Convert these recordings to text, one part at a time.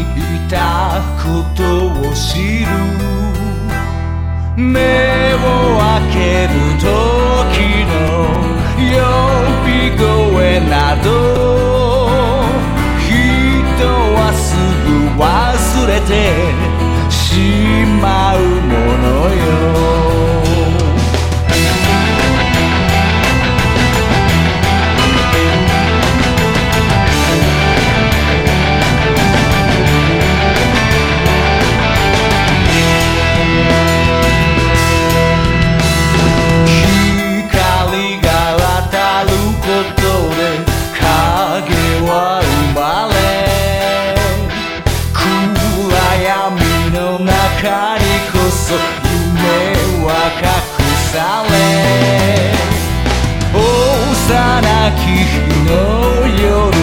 いたことを知る。目を開ける時の呼び声など。人はすぐ忘れてしまう。き日の夜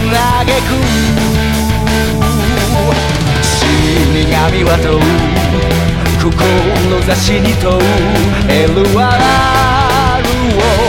嘆く。死神は問う。志に問う。LR を。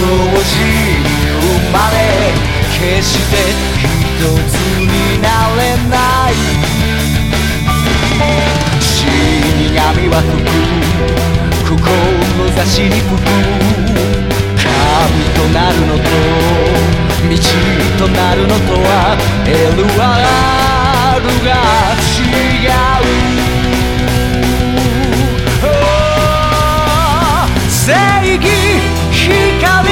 同時に生まれ決して一つになれない死神は吹く。志に吹く神となるのと道となるのとは LR が違う。正義。光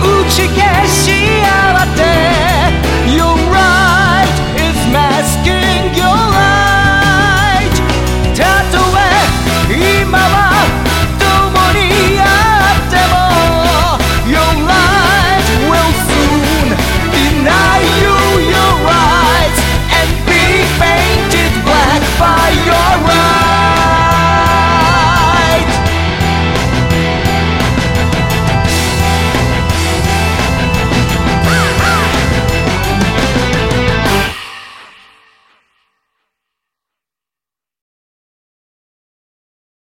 打ち消し